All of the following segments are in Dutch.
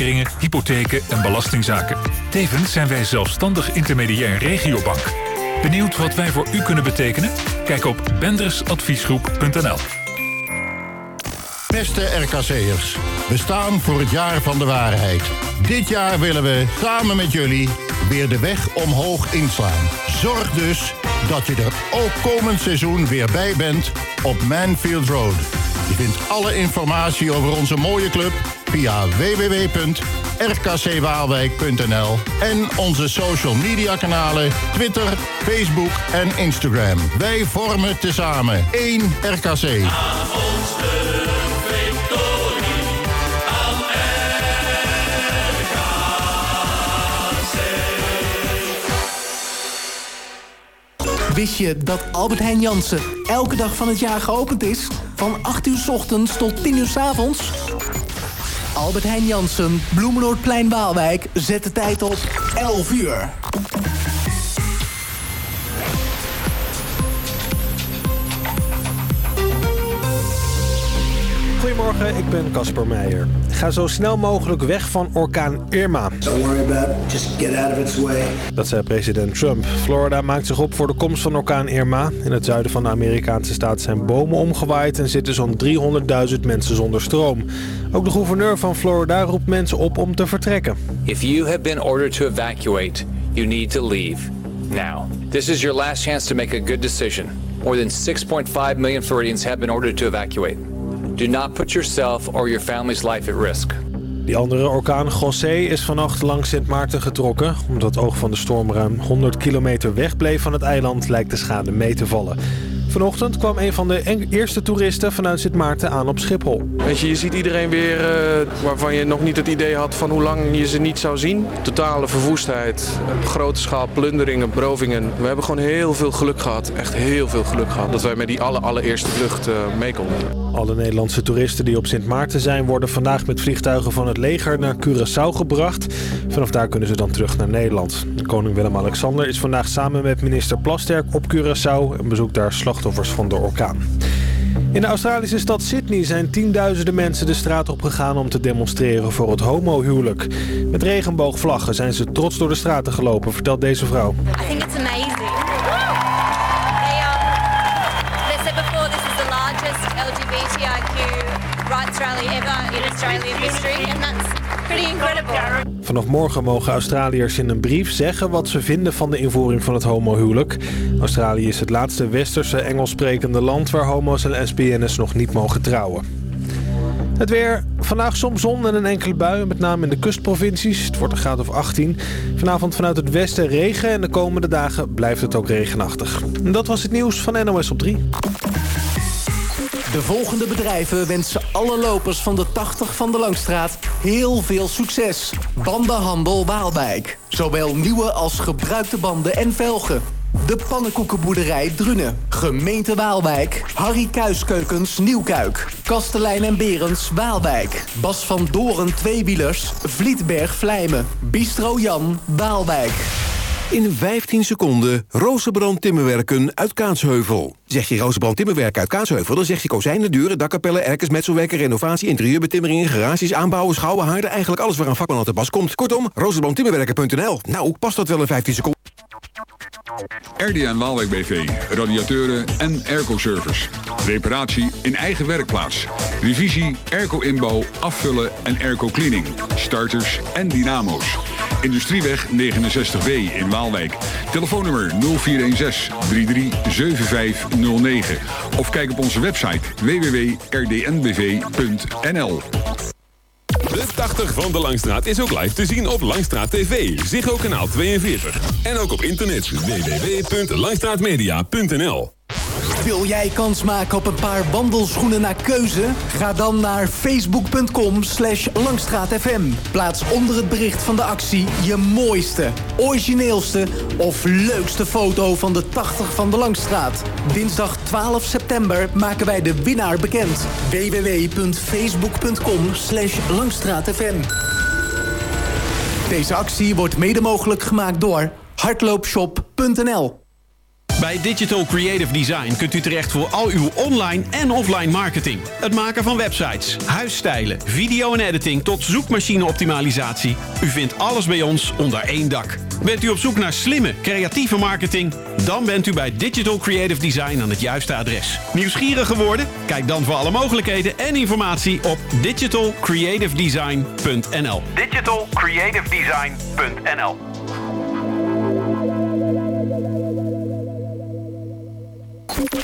kringen, hypotheken en belastingzaken. Tevens zijn wij zelfstandig intermediair regiobank. Benieuwd wat wij voor u kunnen betekenen? Kijk op bendersadviesgroep.nl. Beste RKC'ers, we staan voor het jaar van de waarheid. Dit jaar willen we samen met jullie weer de weg omhoog inslaan. Zorg dus dat je er ook komend seizoen weer bij bent op Manfield Road. Je vindt alle informatie over onze mooie club via www.rkcwaalwijk.nl en onze social media kanalen Twitter, Facebook en Instagram. Wij vormen tezamen één RKC. Wist je dat Albert Heijn Jansen elke dag van het jaar geopend is? Van 8 uur 's ochtends tot 10 uur 's avonds? Albert Heijn Jansen, Bloemenoordplein Waalwijk, zet de tijd op 11 uur. Goedemorgen, ik ben Casper Meijer. Ga zo snel mogelijk weg van orkaan Irma. Don't worry about it. Just get out of its way. Dat zei president Trump. Florida maakt zich op voor de komst van orkaan Irma. In het zuiden van de Amerikaanse staat zijn bomen omgewaaid... en zitten zo'n 300.000 mensen zonder stroom. Ook de gouverneur van Florida roept mensen op om te vertrekken. If you have been ordered to evacuate, you need to leave now. This is your last chance to make a good decision. More than 6.5 million Floridians have been ordered to evacuate. Do not put yourself or your family's life at risk. Die andere orkaan José is vannacht langs Sint Maarten getrokken. Omdat het oog van de storm ruim 100 kilometer weg bleef van het eiland... lijkt de schade mee te vallen. Vanochtend kwam een van de eerste toeristen vanuit Sint Maarten aan op Schiphol. Weet je, je ziet iedereen weer eh, waarvan je nog niet het idee had van hoe lang je ze niet zou zien. Totale verwoestheid, grote schaal plunderingen, brovingen. We hebben gewoon heel veel geluk gehad, echt heel veel geluk gehad, dat wij met die alle, allereerste vlucht eh, mee konden. Alle Nederlandse toeristen die op Sint Maarten zijn... worden vandaag met vliegtuigen van het leger naar Curaçao gebracht. Vanaf daar kunnen ze dan terug naar Nederland. Koning Willem-Alexander is vandaag samen met minister Plasterk op Curaçao... en bezoekt daar slachtoffers van de orkaan. In de Australische stad Sydney zijn tienduizenden mensen de straat op gegaan om te demonstreren voor het homohuwelijk. Met regenboogvlaggen zijn ze trots door de straten gelopen, vertelt deze vrouw. I think it's amazing. They, um, they said before this is the largest LGBTIQ rights rally ever in Australian history, Vanaf morgen mogen Australiërs in een brief zeggen wat ze vinden van de invoering van het homohuwelijk. Australië is het laatste westerse Engels sprekende land waar homo's en lesbiennes nog niet mogen trouwen. Het weer. Vandaag soms zon en een enkele bui, met name in de kustprovincies. Het wordt een graad of 18. Vanavond vanuit het westen regen en de komende dagen blijft het ook regenachtig. En dat was het nieuws van NOS op 3. De volgende bedrijven wensen alle lopers van de 80 van de Langstraat heel veel succes. Bandenhandel Waalwijk. Zowel nieuwe als gebruikte banden en velgen. De pannenkoekenboerderij Drunen. Gemeente Waalwijk. Harry Kuiskeukens Nieuwkuik. Kastelein en Berends Waalwijk. Bas van Doren Tweewielers. Vlietberg Vlijmen. Bistro Jan Waalwijk. In 15 seconden Rozenbrand Timmerwerken uit Kaatsheuvel. Zeg je Rozenbrand Timmerwerken uit Kaatsheuvel... dan zeg je kozijnen, deuren, dakkapellen, erkers, metselwerken... renovatie, interieurbetimmeringen, garages, aanbouwen, schouwen, haarden... eigenlijk alles waar een vakman aan te pas komt. Kortom, rozenbrandtimmerwerken.nl. Nou, past dat wel in 15 seconden? RDN Waalwijk BV, radiateuren en airco-service. Reparatie in eigen werkplaats. Revisie, airco-inbouw, afvullen en airco-cleaning. Starters en dynamo's. Industrieweg 69B in Waalwijk. Telefoonnummer 0416 337509. Of kijk op onze website www.rdnbv.nl. De 80 van de Langstraat is ook live te zien op Langstraat TV, Ziggo kanaal 42. En ook op internet www.langstraatmedia.nl. Wil jij kans maken op een paar wandelschoenen naar keuze? Ga dan naar facebook.com slash langstraatfm. Plaats onder het bericht van de actie je mooiste, origineelste of leukste foto van de 80 van de Langstraat. Dinsdag 12 september maken wij de winnaar bekend. www.facebook.com slash langstraatfm. Deze actie wordt mede mogelijk gemaakt door hardloopshop.nl Bij Digital Creative Design kunt u terecht voor al uw online en offline marketing. Het maken van websites, huisstijlen, video en editing tot zoekmachine-optimalisatie. U vindt alles bij ons onder één dak. Bent u op zoek naar slimme, creatieve marketing? Dan bent u bij Digital Creative Design aan het juiste adres. Nieuwsgierig geworden? Kijk dan voor alle mogelijkheden en informatie op digitalcreativedesign.nl. Digitalcreativedesign.nl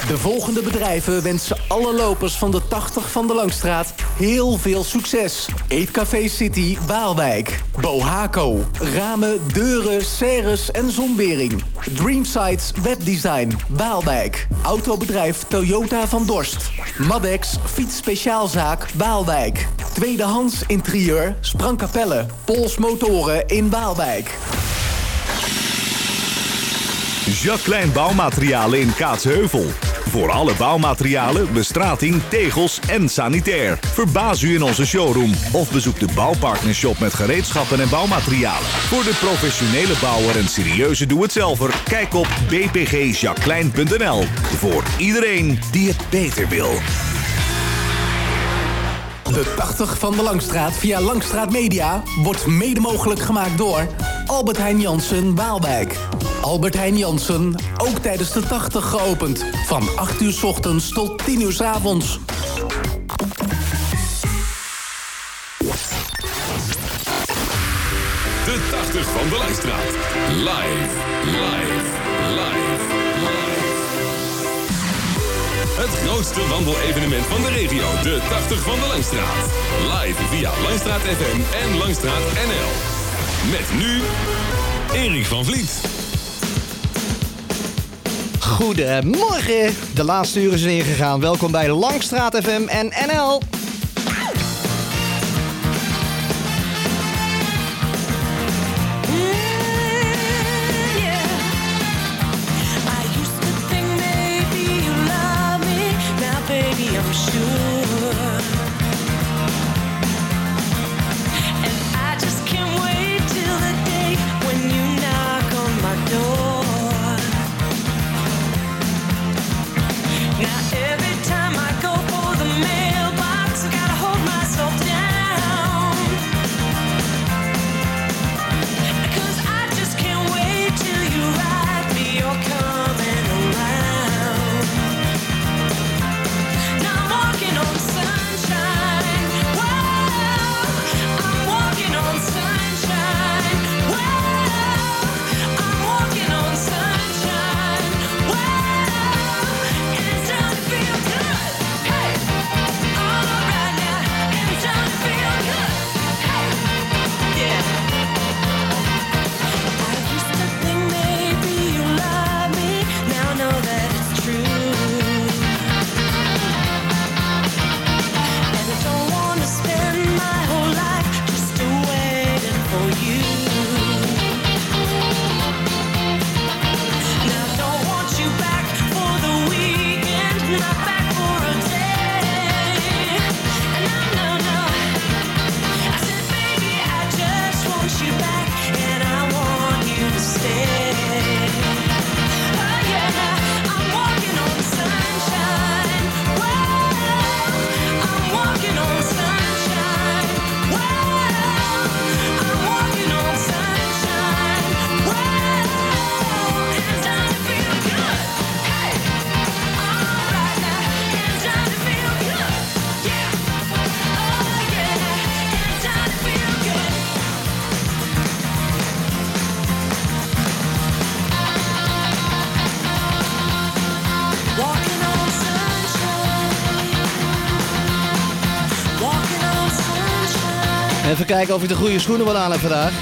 De volgende bedrijven wensen alle lopers van de 80 van de Langstraat heel veel succes. Eetcafé City Waalwijk. Bohaco. Ramen, deuren, serres en zonwering. Dreamsites Webdesign Waalwijk. Autobedrijf Toyota van Dorst. Madex Fiets Speciaalzaak Waalwijk. Tweedehands Interieur Sprangkapelle. Pols Motoren in Waalwijk. Jacques Klein Bouwmaterialen in Kaatsheuvel. Voor alle bouwmaterialen, bestrating, tegels en sanitair. Verbaas u in onze showroom of bezoek de Bouwpartnershop met gereedschappen en bouwmaterialen. Voor de professionele bouwer en serieuze doe-het-zelver, kijk op bpgjacqueline.nl. Voor iedereen die het beter wil. De 80 van de Langstraat via Langstraat Media wordt mede mogelijk gemaakt door Albert Heijn Jansen Waalwijk. Albert Heijn Jansen, ook tijdens de 80 geopend. Van 8 uur 's ochtends tot 10 uur 's avonds. De 80 van de Langstraat. Live, live, live, live. Het grootste wandelevenement van de regio. De 80 van de Langstraat. Live via Langstraat FM en Langstraat NL. Met nu Erik van Vliet. Goedemorgen. De laatste uur is ingegaan. Welkom bij Langstraat FM en NL. Kijken of ik de goede schoenen wil aan heb vandaag.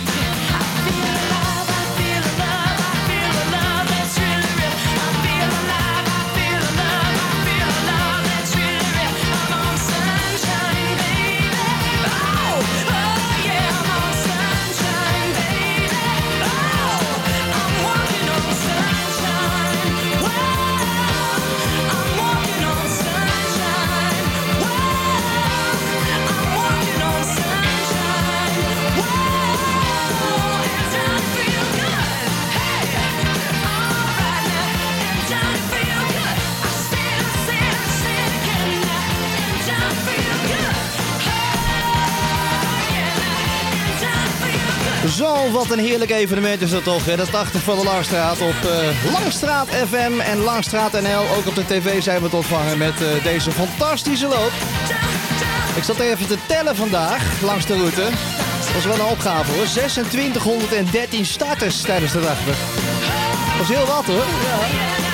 Wat een heerlijk evenement is dat toch. Hè? Dat 80 van de Langstraat op eh, Langstraat FM en Langstraat NL. Ook op de tv zijn we te ontvangen met eh, deze fantastische loop. Ik zat even te tellen vandaag langs de route. Dat was wel een opgave hoor. 2613 starters tijdens de dag. Dat was heel wat hoor. Ja.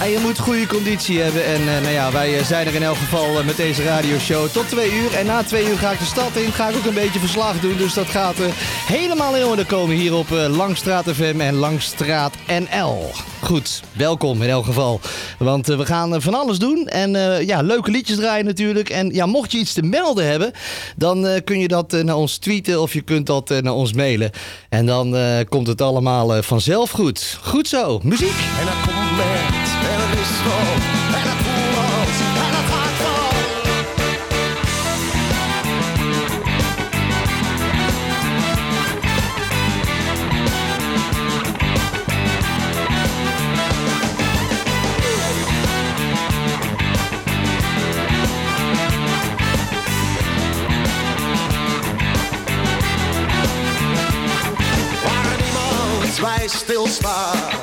En je moet goede conditie hebben. En eh, nou ja, wij eh, zijn er in elk geval eh, met deze radioshow tot twee uur. En na twee uur ga ik de stad in. Ga ik ook een beetje verslag doen. Dus dat gaat helemaal in orde komen hier op Langstraat FM en Langstraat NL. Goed, welkom in elk geval. Want we gaan van alles doen. En ja, leuke liedjes draaien natuurlijk. En ja, mocht je iets te melden hebben, dan kun je dat naar ons tweeten of je kunt dat naar ons mailen. En dan komt het allemaal vanzelf goed. Goed zo, muziek. En dat komt niemand bij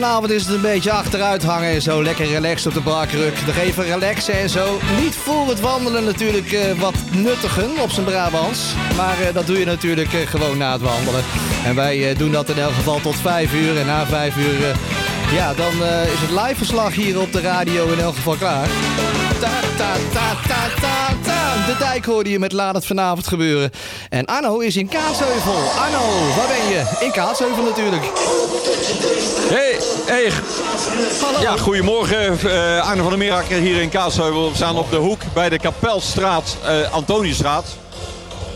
vanavond is het een beetje achteruit hangen en zo. Lekker relaxed op de barkruk. Nog even relaxen en zo. Niet voor het wandelen natuurlijk eh, wat nuttigen op zijn Brabants. Maar eh, dat doe je natuurlijk eh, gewoon na het wandelen. En wij doen dat in elk geval tot 5 uur. En na 5 uur, ja, dan is het live verslag hier op de radio in elk geval klaar. Ta, ta, ta, ta, ta, ta. De dijk hoorde je met Laat het vanavond gebeuren. En Arno is in Kaatsheuvel. Arno, waar ben je? In Kaatsheuvel natuurlijk. Hey, hey. Ja, goedemorgen. eh Arne van der Meerakker hier in Kaatsheuvel. We staan op de hoek bij de Kapelstraat, eh Antoniusstraat.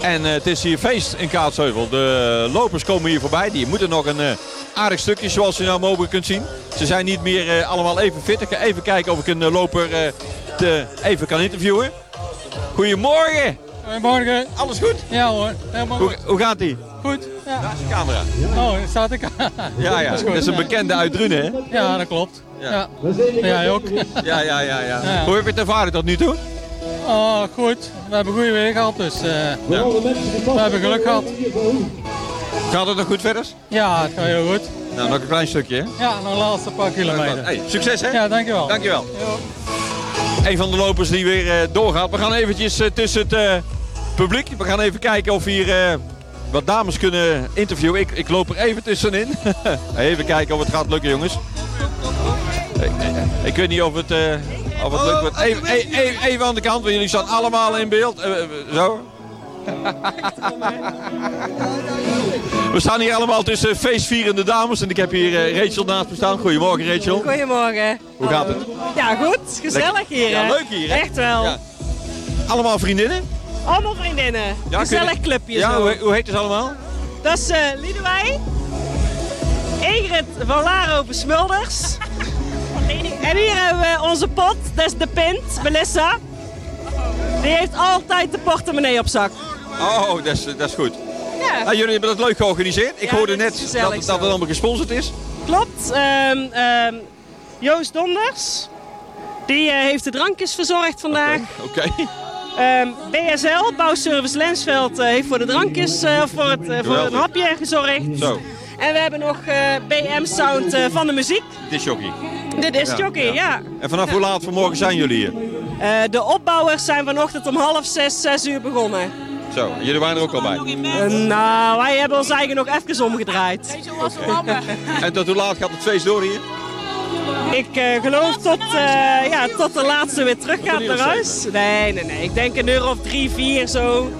En eh, het is hier feest in Kaatsheuvel. De lopers komen hier voorbij. Die moeten nog een aardig stukje, zoals je nou mogelijk kunt zien. Ze zijn niet meer allemaal even fit. Ik ga even kijken of ik een loper even kan interviewen. Goedemorgen. Goedemorgen. Alles goed? Ja hoor, helemaal Hoe, goed. hoe gaat ie? Goed. Ja. Daar is de camera. Oh, daar staat ik. Ja, ja. Dat is een bekende uit Drunen, hè? Ja, dat klopt. Ja. Ja. Ja, jij ook. Ja, ja, ja, ja. Ja. Hoe heb je het ervaren tot nu toe? Oh, goed. We hebben goede weer gehad, dus eh, we hebben geluk gehad. Gaat het nog goed verder? Ja, het gaat heel goed. Nou, nog een klein stukje, hè? Ja, nog de laatste paar kilometer. Hey, succes, hè? Ja, dankjewel. Dankjewel. Een van de lopers die weer eh, doorgaat. We gaan eventjes eh, tussen het eh, publiek. We gaan even kijken of hier wat dames kunnen interviewen. Ik, ik loop er even tussenin. even kijken of het gaat lukken, jongens. Ik, ik- ik weet niet of het, eh, of het lukt. maar Even, e- e- even aan de kant, want jullie staan allemaal in beeld. Zo. We staan hier allemaal tussen feestvierende dames. En ik heb hier eh, Rachel naast me staan. Goedemorgen, Rachel. Goedemorgen. Hoe gaat het? Ja, goed. Gezellig hier. Ja, leuk hier, hè? Echt wel. Ja. Allemaal vriendinnen? Allemaal vriendinnen. Ja, Gezellig je- clubje Ja, zo. hoe, hoe heet het allemaal? Dat is eh Liedewij. Ingrid van Laropen Smulders. en hier hebben we onze pot. Dat is de pint, Melissa. Die heeft altijd de portemonnee op zak. Oh, dat is, dat is goed. Ja. Nou, jullie hebben dat leuk georganiseerd. Ik Ja, hoorde net dat, het- dat zo. het allemaal gesponsord is. Klopt. Ehm, ehm, Joost Donders. Die eh, heeft de drankjes verzorgd vandaag. Oké. Ehm, BSL, Bouwservice Lensveld, eh, heeft voor de drankjes, eh, voor, het, voor een hapje gezorgd. Zo, En we hebben nog BM Sound van de muziek. dit is jockey. Dit is Ja, jockey, ja. ja. En vanaf hoe laat vanmorgen zijn jullie hier? De opbouwers zijn vanochtend om half zes, zes uur begonnen. Zo, jullie waren er ook al bij. Eh, nou, wij hebben ons eigen nog even omgedraaid. En tot hoe laat gaat het feest door hier? Ik eh, geloof tot, eh, ja, tot de laatste weer terug gaat naar huis. Nee, nee, nee. Ik denk een uur of drie, vier zo.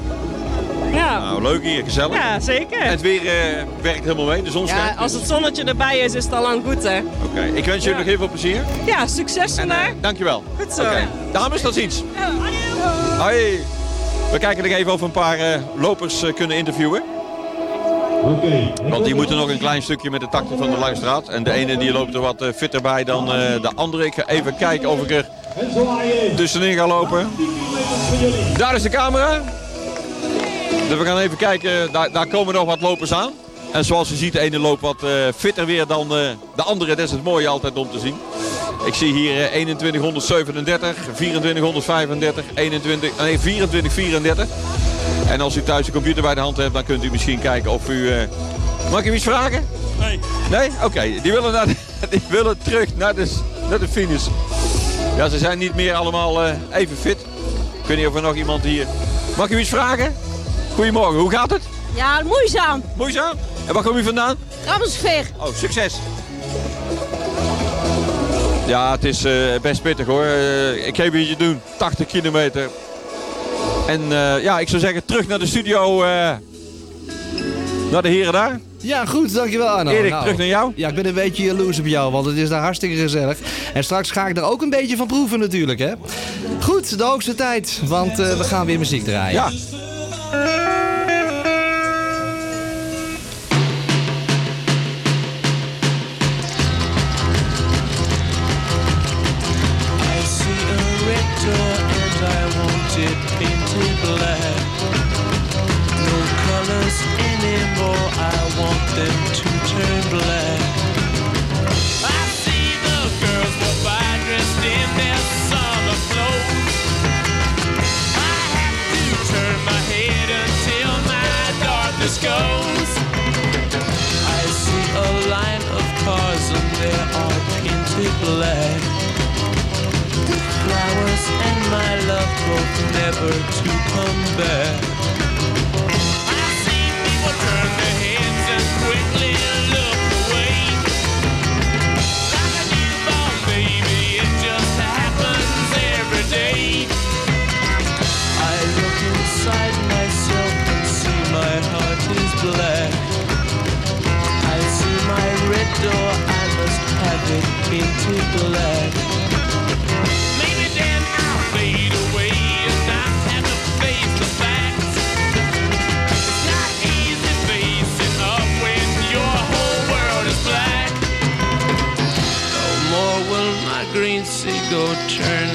Ja, Nou, leuk hier, gezellig. ja zeker. En het weer eh, werkt helemaal mee, de zon Ja, schijnt. als het zonnetje erbij is, is het al lang goed, hè? Oké, ik wens jullie nog heel veel plezier. Ja, succes vandaag. Dankjewel. Goed zo. Oké. Dames, tot ziens. Hoi. We kijken nog even of we een paar eh, lopers eh, kunnen interviewen. Want die moeten nog een klein stukje met de takte van de Langstraat. En de ene die loopt er wat eh, fitter bij dan de andere. Ik ga even kijken of ik er tussenin ga lopen. Daar is de camera. Dus we gaan even kijken. Daar, daar komen nog wat lopers aan. En zoals je ziet, de ene loopt wat eh, fitter weer dan eh, de andere. Dat is het mooie altijd om te zien. Ik zie hier eh, 2137, 2435, 21, nee, 2434. En als u thuis de computer bij de hand hebt, dan kunt u misschien kijken of u... eh, Mag ik u iets vragen? Nee. Nee? Oké, die, willen naar de- die willen terug naar de, naar de finish. Ja, ze zijn niet meer allemaal eh, even fit. Ik weet niet of er nog iemand hier... Mag ik u iets vragen? Goedemorgen, hoe gaat het? Ja, moeizaam. Moeizaam? En waar kom u vandaan? Ramsveer. Oh, succes. Ja, het is eh, best pittig hoor. Eh, ik je je doen. 80 kilometer. En eh, ja, ik zou zeggen terug naar de studio. eh, naar de heren daar. Ja, goed, dankjewel Arno. Nou, Erik, terug naar jou. Ja, ik ben een beetje jaloers op jou, want het is daar hartstikke gezellig. En straks ga ik er ook een beetje van proeven natuurlijk, hè. Goed, de hoogste tijd, want eh, we gaan weer muziek draaien. Ja. Never to come back.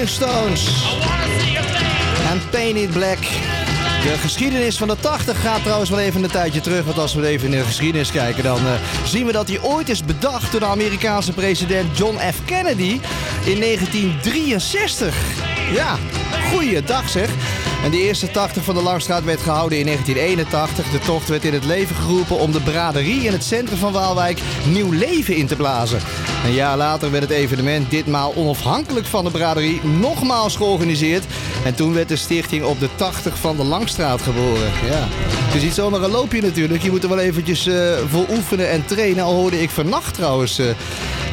Rolling Stones. En Painted Black. De geschiedenis van de 80 gaat trouwens wel even een tijdje terug. Want als we even in de geschiedenis kijken, dan eh, zien we dat hij ooit is bedacht door de Amerikaanse president John F. Kennedy in 1963. Ja, goeiedag zeg. En de eerste 80 van de Langstraat werd gehouden in 1981. De tocht werd in het leven geroepen om de braderie in het centrum van Waalwijk nieuw leven in te blazen. Een jaar later werd het evenement, ditmaal onafhankelijk van de braderie, nogmaals georganiseerd. En toen werd de stichting op de 80 van de Langstraat geboren. Ja. Het is niet zomaar een loopje natuurlijk. Je moet er wel eventjes eh, voor oefenen en trainen. Al hoorde ik vannacht trouwens eh,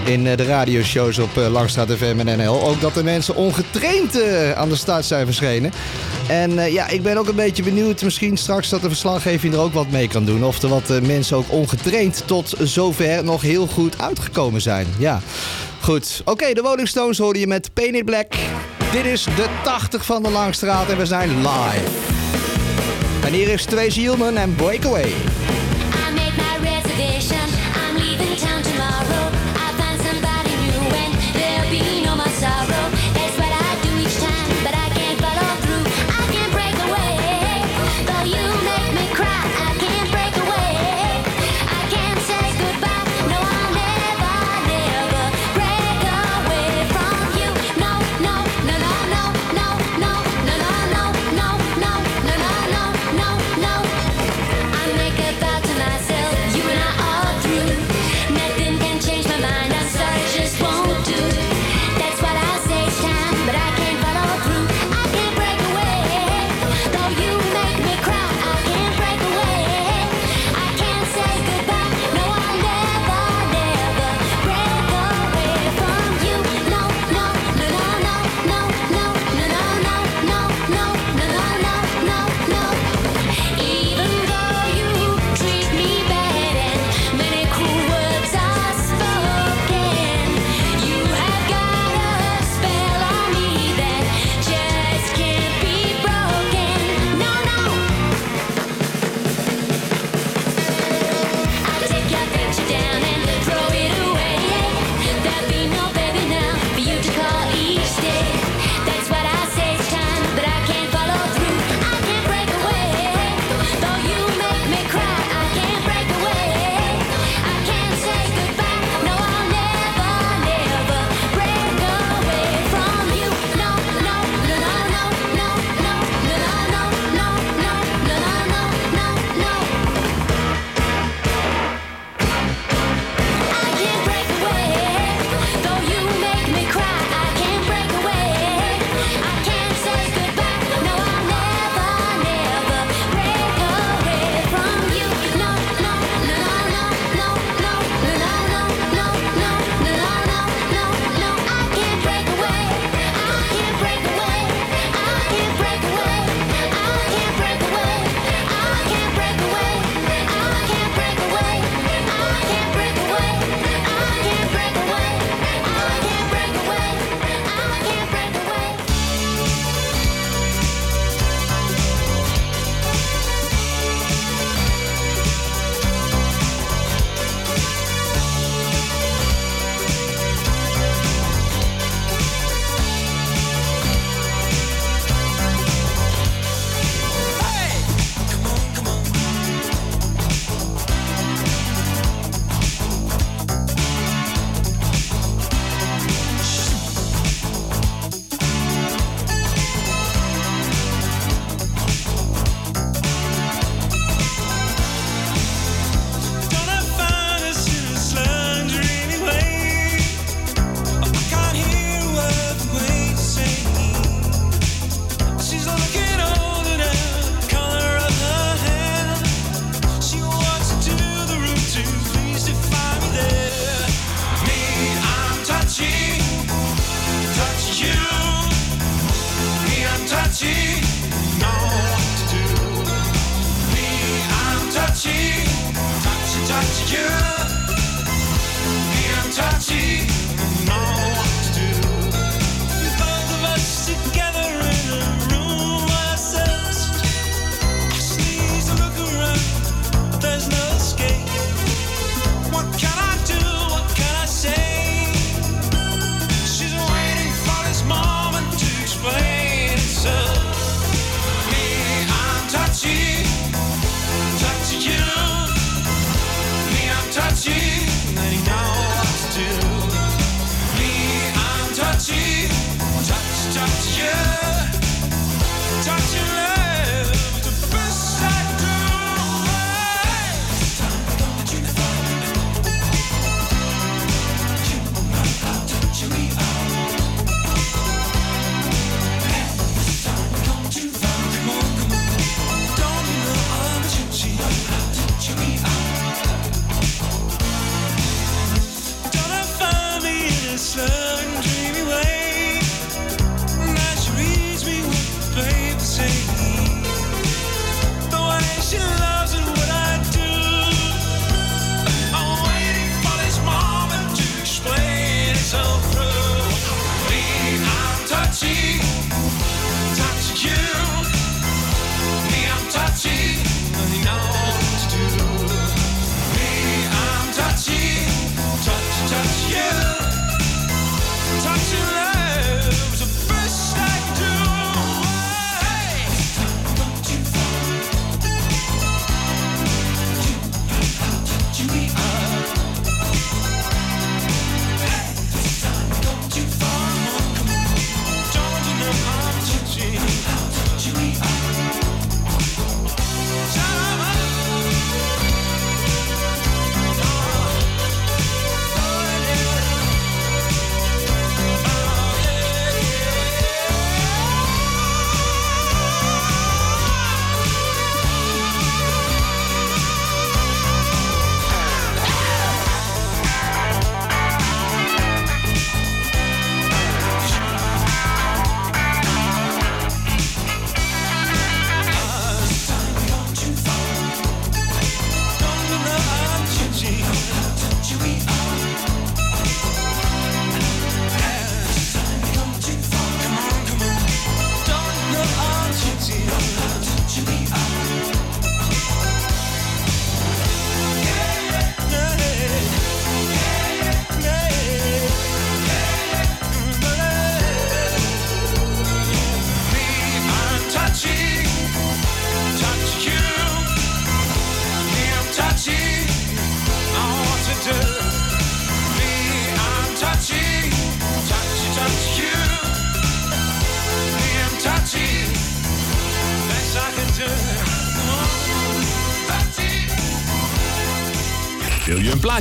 in eh, de radioshows op Langstraat FM en NL. Ook dat de mensen ongetraind aan de start zijn verschenen. En eh, ja, ik ben ook een beetje benieuwd misschien straks dat de verslaggeving er ook wat mee kan doen. Of er wat eh, mensen ook ongetraind tot zover nog heel goed uitgekomen zijn. Ja, goed. Oké, de Rolling Stones hoorde je met Painted Black. Dit is de 80 van de Langstraat en we zijn live. En hier is Tracy Hielman en Breakaway.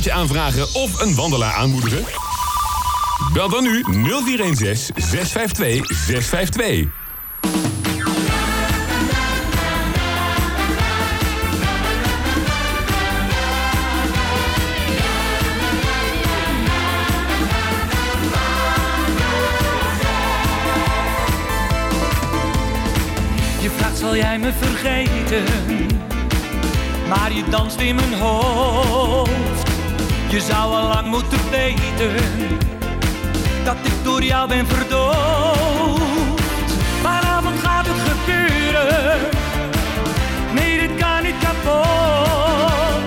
Plaatje aanvragen of een wandelaar aanmoedigen? Bel dan nu 0416 652 652. Je vraagt zal jij me vergeten, maar je danst in mijn hoofd. Je zou al lang moeten weten dat ik door jou ben verdoofd. Vanavond gaat het gebeuren, nee dit kan niet kapot.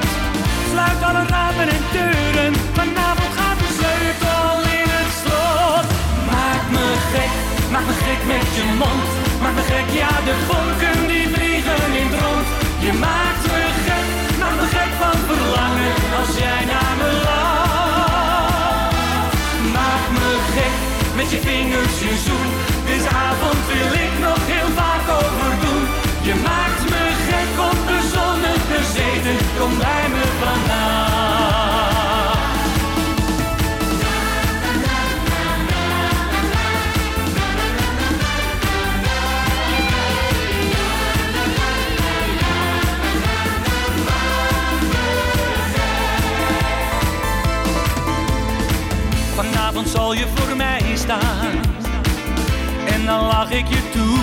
Sluit alle ramen en deuren, vanavond gaat de sleutel in het slot. Maak me gek, maak me gek met je mond. Maak me gek, ja de vonken die vliegen in het rond. Je maakt me gek, maak me gek van verlangen als jij je vingers je zoen. Deze avond wil ik nog heel vaak overdoen. Je maakt me gek op de zonnige zeten. Kom bij Vanavond zal je voor mij staan. dan lach ik je toe.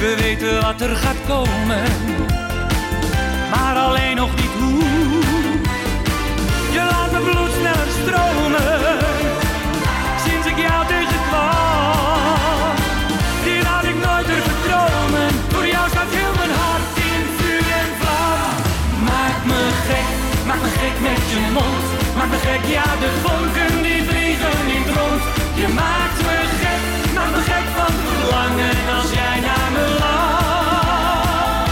We weten wat er gaat komen, maar alleen nog niet hoe. Je laat mijn bloed sneller stromen, sinds ik jou tegenkwam. Dit had ik nooit durven dromen, voor jou staat heel mijn hart in vuur en vlam. Maak me gek, maak me gek met je mond. Maak me gek, ja de vonken die vliegen in het rond. Je maakt me gek, maak me gek van verlangen als jij naar me lacht.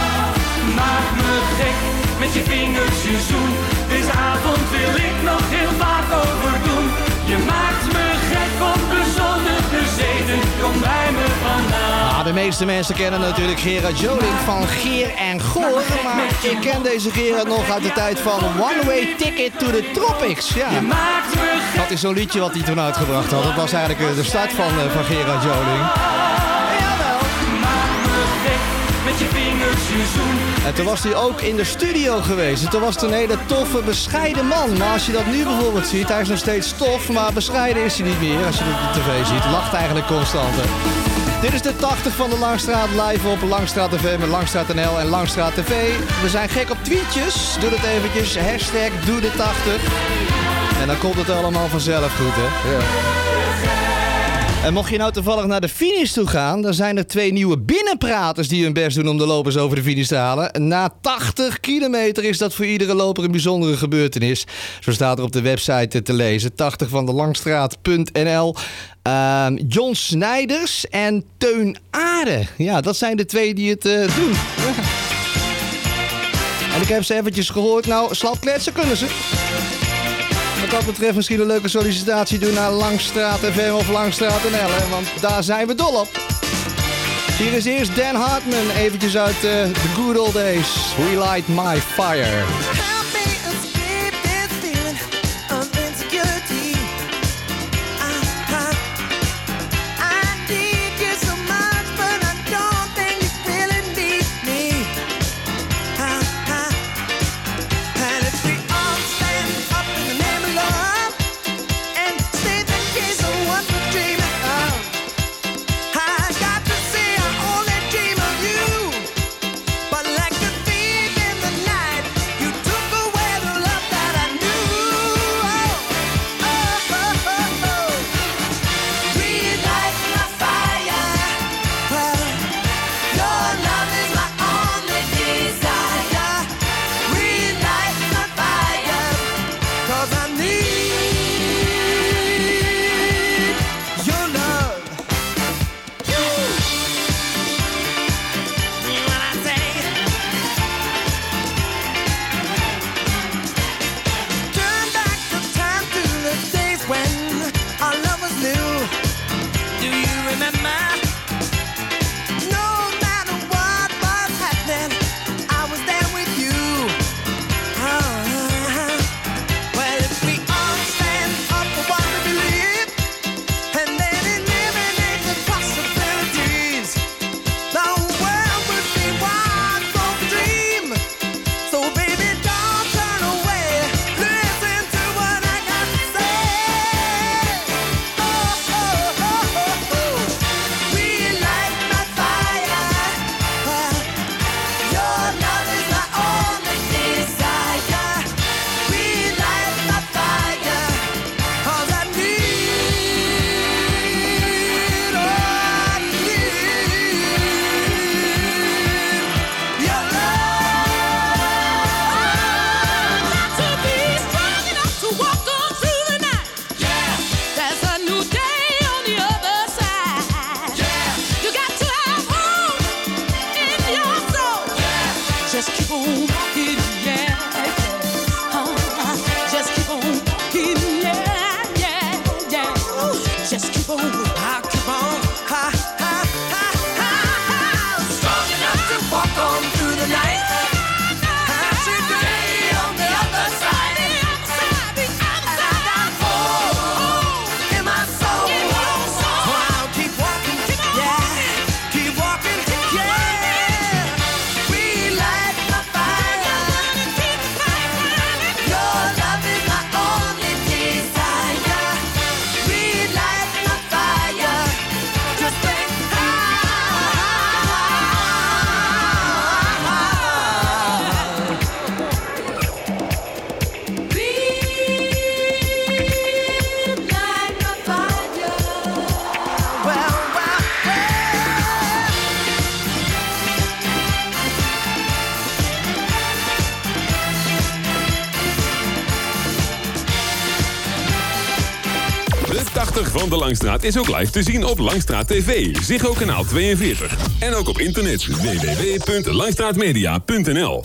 Maak me gek, met je vingers je zoen. Deze avond wil ik nog heel vaak overdoen. Je maakt Ah, de meeste mensen kennen natuurlijk Gerard Joling van Geer en Goor. Maar ik ken deze Gerard nog uit de tijd van One Way Ticket to the Tropics. Ja. Dat is zo'n liedje wat hij toen uitgebracht had. Dat was eigenlijk eh, de start van, eh, van Gerard Joling. Met je vingers je zoen. En toen was hij ook in de studio geweest. En toen was het een hele toffe, bescheiden man. Maar als je dat nu bijvoorbeeld ziet, hij is nog steeds tof, maar bescheiden is hij niet meer. Als je het op tv ziet, lacht eigenlijk constant. hè. Dit is de 80 van de Langstraat live op Langstraat TV met Langstraat NL en Langstraat TV. We zijn gek op tweetjes. Doe dat eventjes. Hashtag doe de 80. En dan komt het allemaal vanzelf goed, hè? Ja. En mocht je nou toevallig naar de finish toe gaan, dan zijn er twee nieuwe binnenpraters die hun best doen om de lopers over de finish te halen. Na 80 kilometer is dat voor iedere loper een bijzondere gebeurtenis. Zo staat er op de website te lezen, 80 van de langstraat.nl. Ehm, John Snijders en Teun Aarde. Ja, dat zijn de twee die het eh, doen. En ik heb ze eventjes gehoord. Nou, slap kletsen kunnen ze. Wat dat betreft misschien een leuke sollicitatie doen naar Langstraat FM of Langstraat NL. Want daar zijn we dol op. Hier is eerst Dan Hartman, eventjes uit eh, The Good Old Days. We Light My Fire. Langstraat is ook live te zien op Langstraat TV, Ziggo kanaal 42. En ook op internet www.langstraatmedia.nl.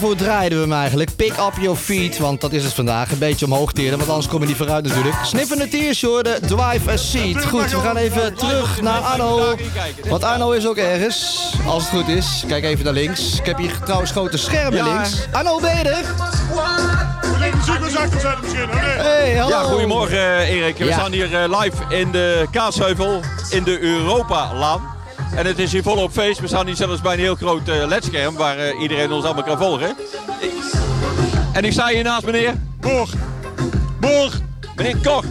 daarvoor draaiden we hem eigenlijk. Pick up your feet, want dat is het vandaag. Een beetje omhoog teren, want anders kom je niet vooruit natuurlijk. Sniffende Tiersjorde, drive a seat. Goed, we gaan even terug naar Arno. Want Arno is ook ergens, als het goed is. Kijk even naar links. Ik heb hier trouwens grote schermen links. Arno, ben je er? Hey, hallo. Ja, goedemorgen Erik. We Ja. staan hier eh, live in de Kaatsheuvel in de Europa-laan. En het is hier volop feest. We staan hier zelfs bij een heel groot eh ledscherm waar eh, iedereen ons allemaal kan volgen. Ik- En ik sta hier naast meneer... Boor. Boor. Meneer Koch.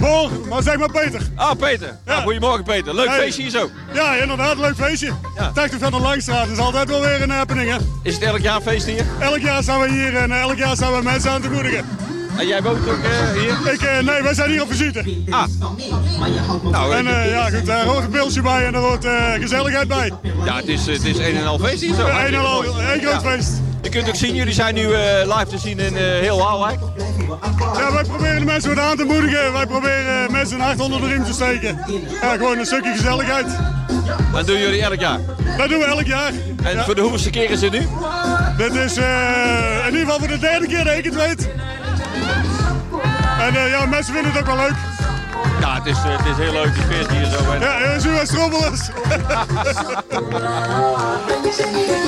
Boor, maar zeg maar Peter. Ah, Peter. Ja. goedemorgen Peter. Leuk Hey. feestje hier zo. Ja, inderdaad, leuk feestje. 80 van de Langstraat is altijd wel weer een happening, hè? Is het elk jaar feest hier? Elk jaar staan we hier en eh, elk jaar staan we mensen aan te moedigen. En jij woont ook eh, hier? Ik, eh, nee, wij zijn hier op visite. Ah. Nou, en eh, ja, goed, daar hoort een pilsje bij en er hoort gezelligheid bij. Ja, het is, het is een en al feest hier zo. Een en al, één groot feest. Je kunt ook zien, jullie zijn nu live te zien in heel Waalwijk. Ja, wij proberen de mensen wat aan te moedigen. Wij proberen mensen een hart onder de riem te steken. Ja, gewoon een stukje gezelligheid. Dat doen jullie elk jaar. Dat doen we elk jaar. En voor de hoeveelste keer is het nu? Dit is eh, in ieder geval voor de derde keer dat ik het weet. En eh, ja, mensen vinden het ook wel leuk. Ja, het is, eh, het is heel leuk, die feest hier zo. En- Ja, eh, zie wat strobbelers.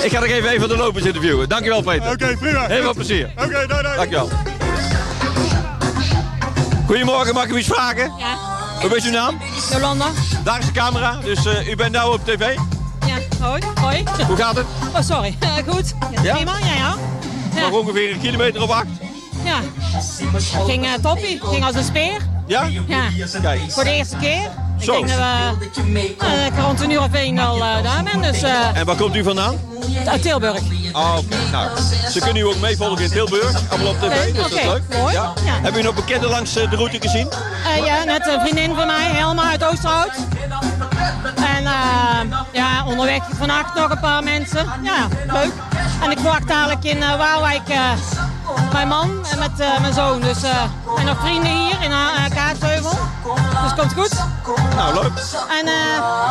Ik ga nog even een van de lopers interviewen. Dankjewel Peter. Oké, prima. Heel veel plezier. Oké, doei, doei. Dankjewel. Goedemorgen, mag ik u iets vragen? Ja. Hoe is uw naam? Jolanda. Daar is de camera, dus eh, u bent nou op tv. Ja, hoi. Hoi. Hoe gaat het? Oh, sorry. Goed. Ja? Prima, ja, ja. Nog ongeveer een kilometer op acht. Ja. Ging uh, toppie. Ging als een speer. Ja? Ja. Kijk. Voor de eerste keer. Ik Zo. denk dat we uh, rond een uur of één al uh, daar ben. Dus, uh, En waar komt u vandaan? uit Tilburg. Ah, oké. Nou, ze kunnen u ook meevolgen in Tilburg, allemaal op tv, dus dat is leuk. mooi. Ja. Ja. Hebben u nog bekenden langs eh, de route gezien? Ja, net een vriendin van mij, Helma uit Oosterhout. En ja, onderweg vannacht nog een paar mensen. Ja, leuk. En ik wacht dadelijk in Waalwijk mijn man en met eh, mijn zoon. Dus, eh, en nog vrienden hier in uh, Kaatsheuvel. Dus komt goed. Nou, leuk. En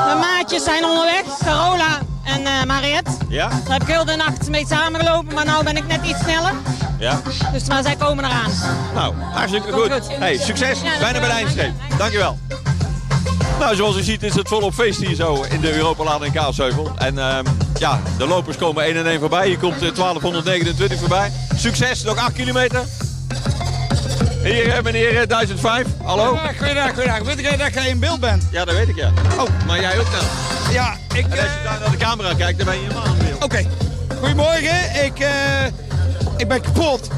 mijn maatjes zijn onderweg. Carola en Mariette. Ja? Daar heb ik heel de nacht mee samengelopen, maar nu ben ik net iets sneller. Ja. Dus maar zij komen eraan. Nou, hartstikke goed. goed. Hey, succes. Ja, Bijna bij de eindstreep. Dankjewel. Nou, zoals u ziet is het volop feest hier zo in de Europalaan in Kaatsheuvel. En ehm, ja, de lopers komen 1 en 1 voorbij. Hier komt eh, 1229 voorbij. Succes, nog 8 kilometer. Hier, eh, meneer eh, 1005. Hallo? Goedendag, goedendag. Weet ik dat jij in beeld bent? Ja, dat weet ik ja. Oh, maar jij ook nou. Ja, ik... En als je daar naar de camera kijkt, dan ben je helemaal in beeld. Oké. Goedemorgen. Ik, eh, ik ben kapot.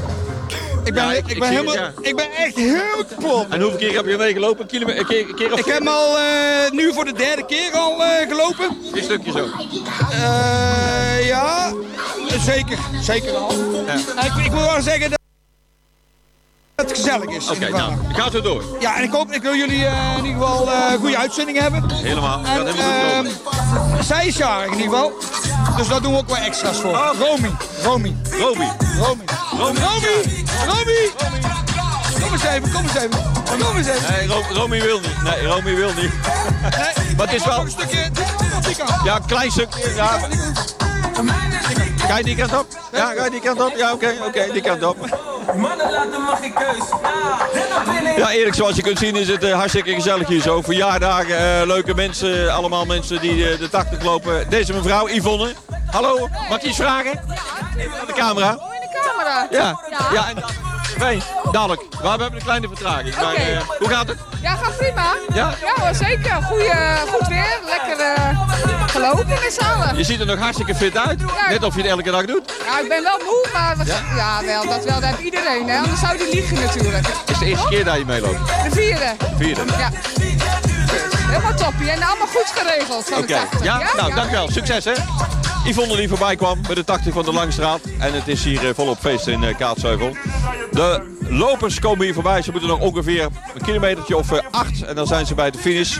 Ik ben, Ja, ik, ik- ik ben helemaal... het, Ik ben echt heel kapot. En hoeveel keer heb je meegelopen? Een kilometer, een keer, keer of Ik heb hem al eh, nu voor de derde keer al eh, gelopen. Een stukje zo. Eh, ja, zeker. Zeker wel. En Ik, ik moet wel zeggen het gezellig is. Oké, nou, ga zo door. Ja, en ik hoop, ik wil jullie eh, in ieder geval een goede uitzending hebben. Helemaal. Gaat En, ehm, zij is jarig in ieder geval. Dus daar doen we ook wel extra's voor. Oh. Romy. Romy. Romy. Romy. Romy. Romy. Romy. Kom eens even, kom eens even. Kom eens even. Nee, Ro Romy wil niet. Nee, Romy wil niet. maar het is wel... Een stukje. Ja, een klein stukje. Ja. Ga je die kant op? Ja, ga je die kant op? Ja, oké, oké, die kant op. Mannen laten mag ik keus. Ja, Erik, zoals je kunt zien is het eh, hartstikke gezellig hier zo. Verjaardagen, eh, leuke mensen, allemaal mensen die eh, de 80 lopen. Deze mevrouw, Yvonne. Hallo, mag ik je iets vragen? Even aan de camera. camera. Ja, ja. en. Dadelijk. We hebben een kleine vertraging. Maar, Oké. hoe gaat het? Ja, gaat prima. Ja? hoor, zeker. Goeie, goed weer. Lekker eh, gelopen met z'n allen. Je ziet er nog hartstikke fit uit. Ja. Net of je het elke dag doet. Ja, ik ben wel moe, maar Ja? ja? wel, dat wel. Dat heeft iedereen, hè. Anders zou die liegen natuurlijk. Het is de eerste keer dat je meeloopt. De vierde. Vierde. Ja. Helemaal toppie. En allemaal goed geregeld van Oké, de 80. ja? Nou, dankjewel. Succes, hè? Yvonne die voorbij kwam bij de 80 van de Langstraat. En het is hier eh, volop feest in uh, Kaatsheuvel. De lopers komen hier voorbij. Ze moeten nog ongeveer een kilometertje of eh, acht. En dan zijn ze bij de finish.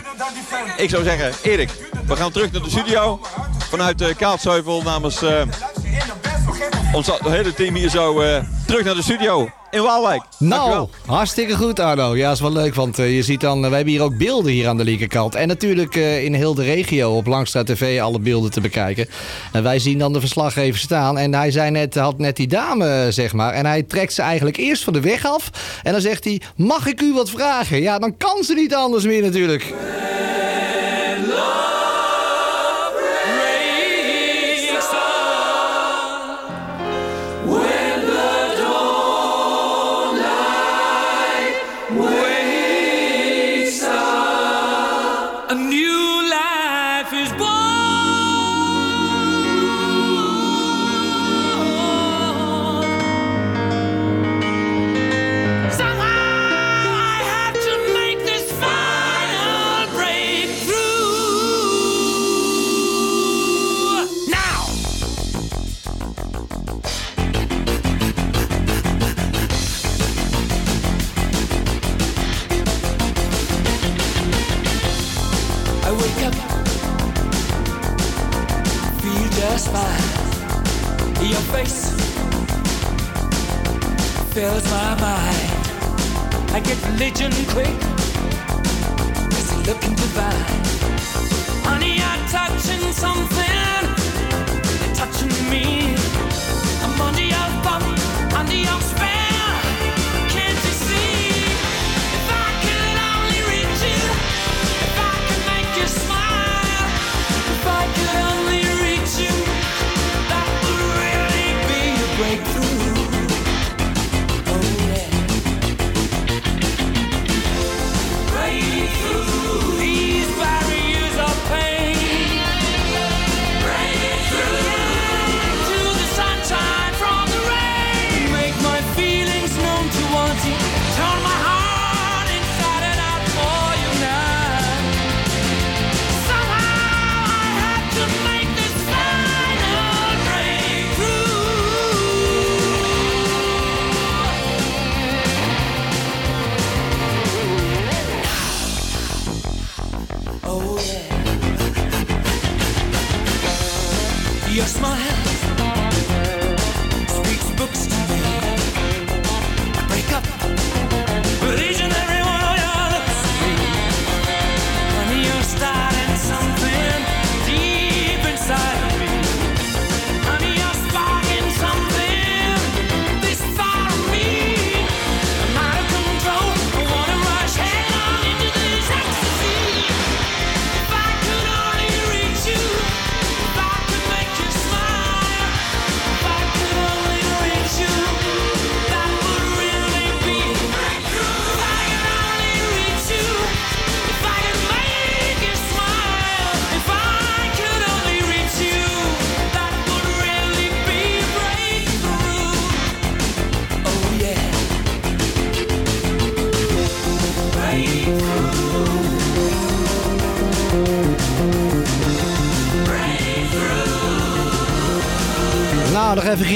Ik zou zeggen, Erik, we gaan terug naar de studio. Vanuit uh, Kaatsheuvel namens eh, ons hele team hier zo eh, terug naar de studio in Waalwijk. Nou, hartstikke goed Arno. Ja, is wel leuk, want eh, je ziet dan... eh, wij hebben hier ook beelden hier aan de linkerkant. En natuurlijk eh, in heel de regio op Langstra TV alle beelden te bekijken. En wij zien dan de verslaggever staan. En hij zei net, had net die dame, eh, zeg maar. En hij trekt ze eigenlijk eerst van de weg af. En dan zegt hij, mag ik u wat vragen? Ja, dan kan ze niet anders meer natuurlijk.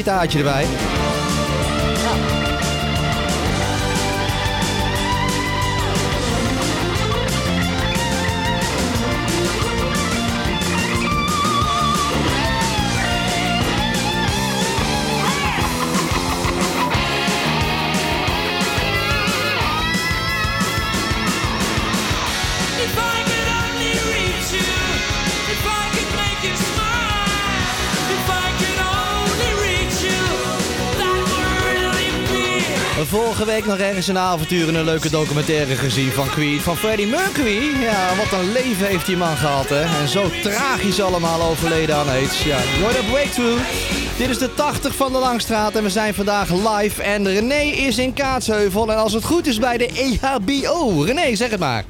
Gitaartje erbij. Week nog ergens een avontuur in een leuke documentaire gezien van Queen. Van Freddie Mercury. Ja, wat een leven heeft die man gehad, hè. En zo tragisch allemaal overleden aan AIDS. Ja, What a breakthrough. Dit is de 80 van de Langstraat en we zijn vandaag live. En René is in Kaatsheuvel. En als het goed is bij de EHBO. René, zeg het maar.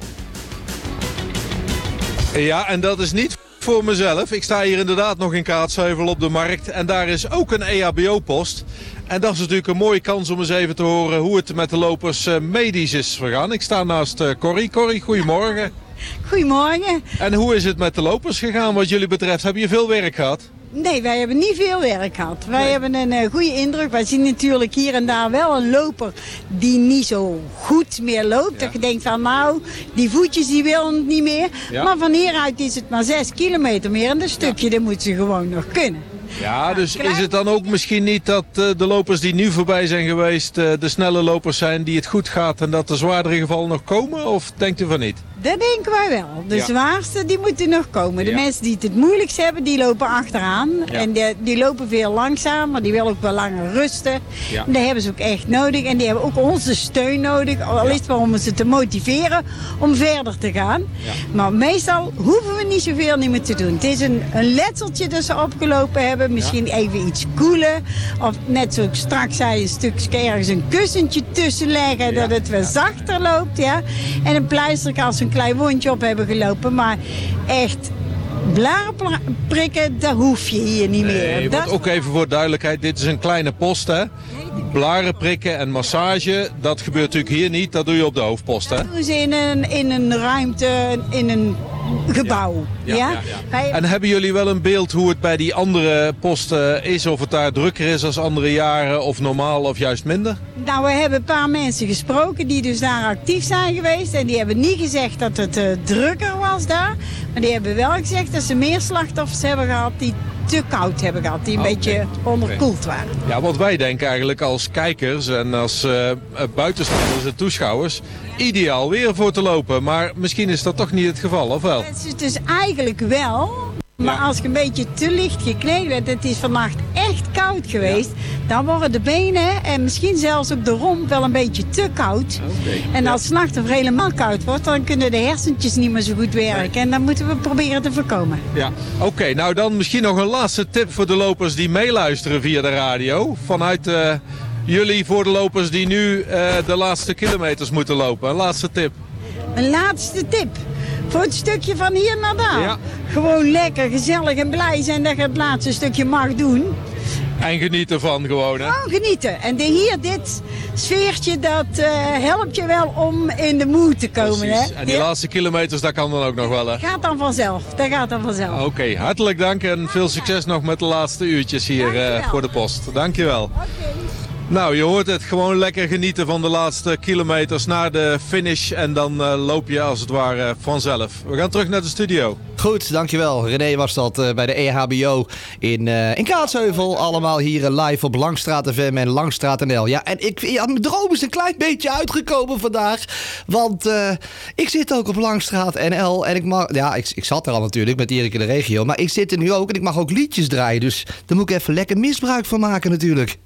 Ja, en dat is niet voor mezelf. Ik sta hier inderdaad nog in Kaatsheuvel op de markt. En daar is ook een EHBO-post. En dat is natuurlijk een mooie kans om eens even te horen hoe het met de lopers eh, medisch is vergaan. Ik sta naast eh, Corrie. Corrie, goedemorgen. Goedemorgen. En hoe is het met de lopers gegaan wat jullie betreft? Heb je veel werk gehad? Nee, wij hebben niet veel werk gehad. Wij hebben een eh, goede indruk. Wij zien natuurlijk hier en daar wel een loper die niet zo goed meer loopt. Dat je denkt van nou, die voetjes die willen het niet meer. Ja. Maar van hieruit is het maar 6 kilometer meer. En dat stukje dat moet ze gewoon nog kunnen. Ja, dus is het dan ook misschien niet dat eh, de lopers die nu voorbij zijn geweest... eh, de snelle lopers zijn die het goed gaat en dat de zwaardere gevallen nog komen? Of denkt u van niet? Dat denken wij wel. De Ja. zwaarste die moeten nog komen. De Ja. mensen die het het moeilijkst hebben, die lopen achteraan. Ja. En die, die lopen veel langzamer, die willen ook wel langer rusten. En dat hebben ze ook echt nodig. En die hebben ook onze steun nodig. Al is het maar om ze te motiveren om verder te gaan. Maar meestal hoeven we niet zoveel niet meer te doen. Het is een, een letseltje dat ze opgelopen hebben. Misschien even iets koelen. Of net zoals ik straks zei, een stukje ergens een kussentje tussen leggen. Dat het wat zachter loopt. Ja? En een pleister als ze een klein wondje op hebben gelopen. Maar echt blaren prikken, dat hoef je hier niet meer. Nee, Dat- ook even voor duidelijkheid, dit is een kleine post hè. Blaren prikken en massage, dat gebeurt natuurlijk hier niet. Dat doe je op de hoofdpost hè. doen ze in een, in een ruimte, in een gebouw. Ja, En hebben jullie wel een beeld hoe het bij die andere posten is? Of het daar drukker is als andere jaren of normaal of juist minder? Nou, we hebben een paar mensen gesproken die dus daar actief zijn geweest. En die hebben niet gezegd dat het eh, drukker was daar. Maar die hebben wel gezegd dat ze meer slachtoffers hebben gehad die te koud hebben gehad. Die een beetje onderkoeld waren. Ja, wat wij denken eigenlijk als kijkers en als eh, eh, buitenstaanders en toeschouwers... ideaal weer voor te lopen. Maar misschien is dat toch niet het geval, of wel? Het is dus eigenlijk wel. Maar als je een beetje te licht gekleed bent, het is vannacht echt koud geweest, dan worden de benen en misschien zelfs ook de romp wel een beetje te koud. En als het nacht of helemaal koud wordt, dan kunnen de hersentjes niet meer zo goed werken. En dat moeten we proberen te voorkomen. Ja. Oké, nou dan misschien nog een laatste tip voor de lopers die meeluisteren via de radio. Vanuit eh, jullie voor de lopers die nu eh, de laatste kilometers moeten lopen. Een laatste tip. Een laatste tip. Voor het stukje van hier naar daar. Gewoon lekker, gezellig en blij zijn dat je het laatste stukje mag doen. En geniet ervan gewoon, hè? Gewoon genieten. En de, hier, dit sfeertje, dat eh, helpt je wel om in de mood te komen. Hè? En die laatste kilometers, dat kan dan ook nog wel, hè? gaat dan vanzelf. Dat gaat dan vanzelf. Oké, hartelijk dank en veel succes nog met de laatste uurtjes hier eh, voor de post. Dankjewel. Nou, je hoort het gewoon lekker genieten van de laatste kilometers naar de finish. En dan eh, loop je als het ware vanzelf. We gaan terug naar de studio. Goed, dankjewel. René was dat eh, bij de EHBO in, eh, in Kaatsheuvel. Allemaal hier live op Langstraat FM en Langstraat NL. Ja, en ik, ja, mijn droom is een klein beetje uitgekomen vandaag. Want ik zit ook op Langstraat NL. En ik mag, ja, ik, ik zat er al natuurlijk met Erik in de regio. Maar ik zit er nu ook en ik mag ook liedjes draaien. Dus daar moet ik even lekker misbruik van maken natuurlijk.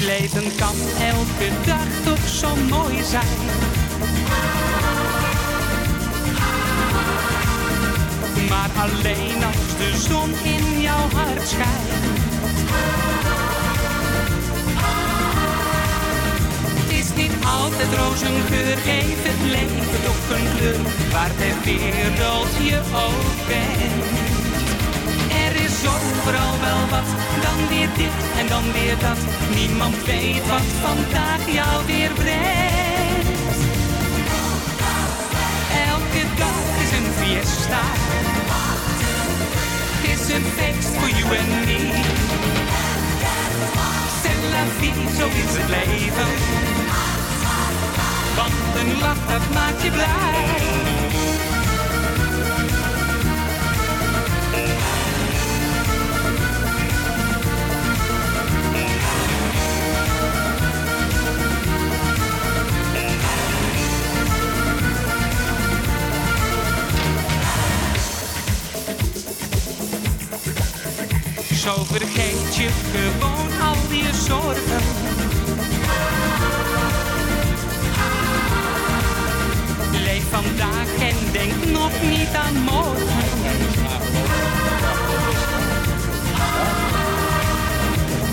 Leven kan elke dag toch zo mooi zijn. Maar alleen als de zon in jouw hart schijnt. Is niet altijd rozengeur, geef het leven toch een kleur. Waar ter wereld je ook bent. Is overal wel wat, dan weer dit en dan weer dat. Niemand weet wat vandaag jou weer brengt. Elke dag is een fiesta. Het is een feest voor you en me. C'est la vie, zo is het leven. Want een lach, dat maakt je blij. Zo vergeet je gewoon al je zorgen. Leef vandaag en denk nog niet aan morgen.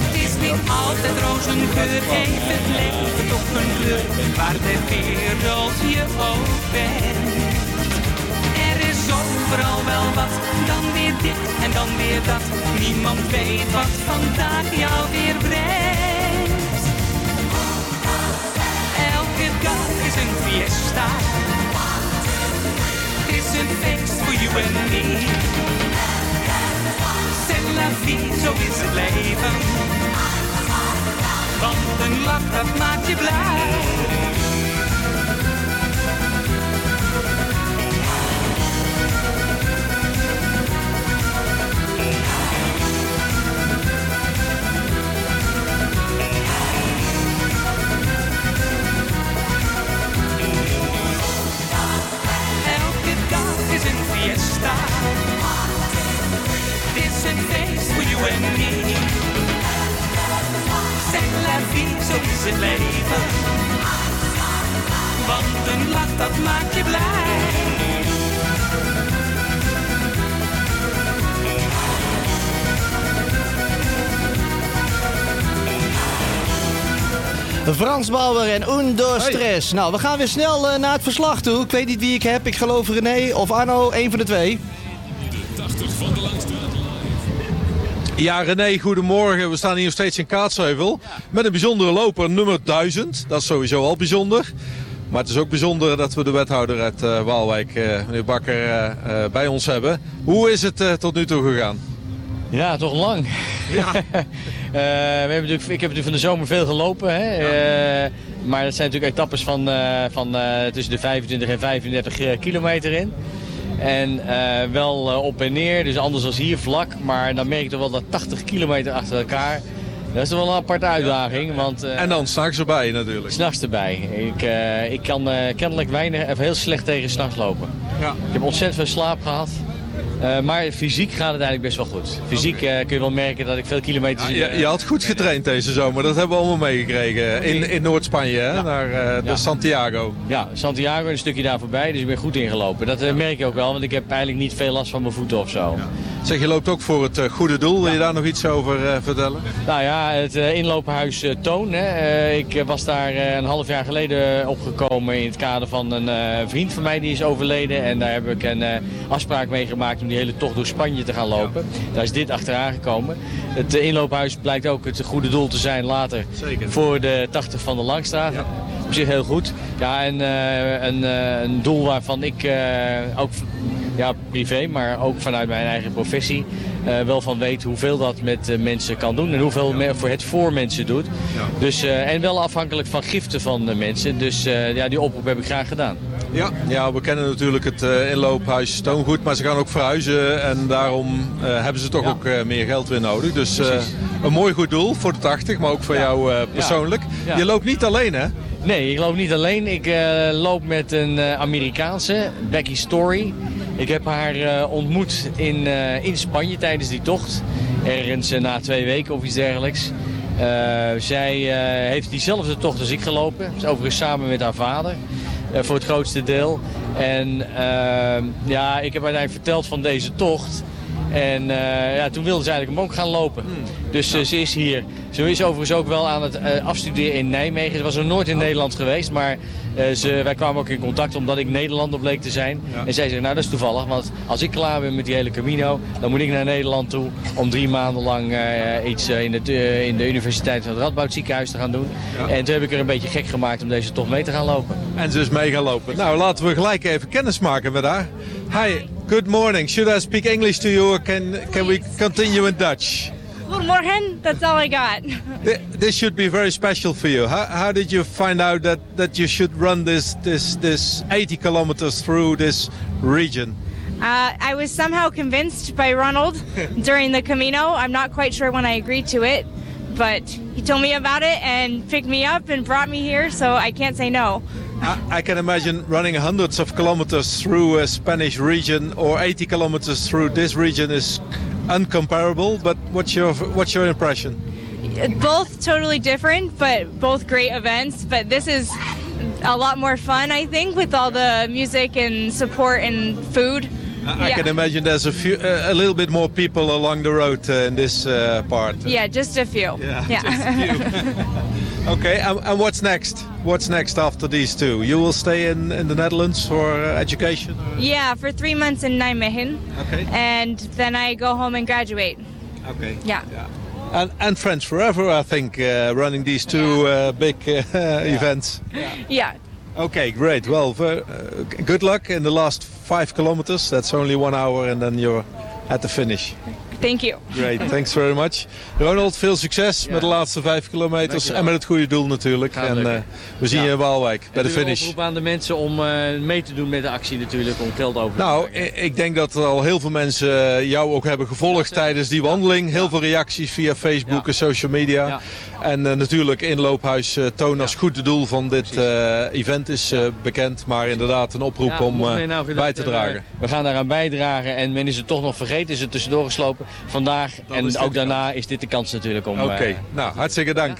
Het is niet altijd rozengeur, geef het leven toch een kleur. Waar de wereld je ook bent. Er overal wel wat, dan weer dit en dan weer dat. Niemand weet wat vandaag jou weer brengt. Elke dag is een fiesta. Het is een feest voor you en me. C'est la vie, zo is het leven. Want een lach, dat maakt je blij. Is een feest voor you en me. C'est la vie, zo is het leven. Want een lach, dat maakt je blij. Frans Bauer en Undo Stress. Nou, we gaan weer snel eh, naar het verslag toe. Ik weet niet wie ik heb. Ik geloof René of Arno, een van de twee. 80 van de Langstraat. Ja, René, goedemorgen. We staan hier nog steeds in Kaatsheuvel. Met een bijzondere loper, nummer 1000. Dat is sowieso al bijzonder. Maar het is ook bijzonder dat we de wethouder uit eh, Waalwijk, eh, meneer Bakker, bij ons hebben. Hoe is het eh, tot nu toe gegaan? Ja, toch lang. Eh, we hebben natuurlijk, ik heb natuurlijk van de zomer veel gelopen. Hè? Eh, maar dat zijn natuurlijk etappes van, eh, van eh, tussen de 25 en 35 eh, kilometer in. En eh, wel eh, op en neer, dus anders als hier vlak. Maar dan merk je toch wel dat 80 kilometer achter elkaar. Dat is toch wel een aparte uitdaging. Want, eh, En dan s'nachts erbij natuurlijk. S'nachts erbij. Ik, eh, ik kan eh, kennelijk weinig, even heel slecht tegen s'nachts lopen. Ja. Ik heb ontzettend veel slaap gehad. Eh, maar fysiek gaat het eigenlijk best wel goed. Fysiek eh, kun je wel merken dat ik veel kilometers... in- Je, je had goed getraind deze zomer, dat hebben we allemaal meegekregen. In, in Noord-Spanje, hè, naar de Ja. Santiago. Ja, Santiago een stukje daar voorbij, dus ik ben goed ingelopen. Dat merk je ook wel, want ik heb eigenlijk niet veel last van mijn voeten of zo. Zeg, je loopt ook voor het eh, goede doel. Wil je daar nog iets over eh, vertellen? Nou ja, het eh, inloophuis Toon. Hè. Ik was daar een half jaar geleden opgekomen in het kader van een vriend van mij die is overleden. En daar heb ik een afspraak mee gemaakt om die hele tocht door Spanje te gaan lopen. Daar is dit achteraan gekomen. Het inloophuis blijkt ook het goede doel te zijn later voor de 80 van de Langstraat. Op zich heel goed. Ja, en een, een doel waarvan ik ook ja, privé, maar ook vanuit mijn eigen professie eh, wel van weet hoeveel dat met eh, mensen kan doen en hoeveel voor het voor mensen doet. Dus, eh, en wel afhankelijk van giften van de mensen. Dus ja, die oproep heb ik graag gedaan. Ja, ja we kennen natuurlijk het inloophuis Stoongoed, maar ze gaan ook verhuizen. En daarom hebben ze toch ook meer geld weer nodig. Dus een mooi goed doel voor de 80, maar ook voor jou persoonlijk. Je loopt niet alleen, hè? Nee, ik loop niet alleen. Ik loop met een Amerikaanse, Becky Story. Ik heb haar eh, ontmoet in, eh, in Spanje tijdens die tocht. Ergens eh, na twee weken of iets dergelijks. Zij heeft diezelfde tocht als ik gelopen. Is overigens samen met haar vader. voor het grootste deel. En eh, ja, ik heb uiteindelijk verteld van deze tocht. En eh, ja, toen wilde ze eigenlijk hem ook gaan lopen. Dus eh, ze is hier. Ze is overigens ook wel aan het eh, afstuderen in Nijmegen. Ze was nog nooit in Nederland geweest, maar ze, wij kwamen ook in contact omdat ik Nederlander bleek te zijn. En zij zei, nou dat is toevallig, want als ik klaar ben met die hele Camino, dan moet ik naar Nederland toe om drie maanden lang iets in, het, in de Universiteit van het Radboud ziekenhuis te gaan doen. En toen heb ik er een beetje gek gemaakt om deze toch mee te gaan lopen. En ze is mee gaan lopen. Nou, laten we gelijk even kennis maken met haar. Hi, good morning. Should I speak English to you or can, can we continue in Dutch? Goedemorgen, that's all I got. This should be very special for you. How, how did you find out that, that you should run this, this, this 80 kilometers through this region? Uh, I was somehow convinced by Ronald during the Camino. I'm not quite sure when I agreed to it, but he told me about it and picked me up and brought me here, so I can't say no. I, I can imagine running hundreds of kilometers through a Spanish region or 80 kilometers through this region is uncomparable. But what's your what's your impression? Both totally different, but both great events. But this is a lot more fun, I think, with all the music and support and food. I, yeah. can imagine there's a few, uh, a little bit more people along the road uh, in this uh, part. Yeah, just a few. Yeah, just a few. Okay, and, and what's next? What's next after these two? You will stay in, in the Netherlands for uh, education? yeah, for three months in Nijmegen. Okay. And then I go home and graduate. Okay. Yeah. And, and friends forever, I think, uh, running these two uh, big uh, events. Yeah. Okay, great. Well, uh, good luck in the last five kilometers. That's only one hour and then you're at the finish. Thank you. Great, thanks very much. Ronald, veel succes met de laatste vijf kilometers Dankjewel. en met het goede doel natuurlijk. Gaat en eh, we zien Ja. je in Waalwijk bij de finish. oproep aan de mensen om eh, mee te doen met de actie natuurlijk, om geld over te Nou, ik denk dat er al heel veel mensen eh, jou ook hebben gevolgd tijdens die wandeling. Heel veel reacties via Facebook en social media. En eh, natuurlijk inloophuis eh, Toon als goed doel van dit eh, event is eh, bekend. Maar inderdaad een oproep Ja, om eh, nou bij te dragen. We gaan daaraan bijdragen en men is het toch nog vergeten, is het tussendoor geslopen. Vandaag en ook daarna is dit de kans natuurlijk om... Oké, eh, nou hartstikke dank.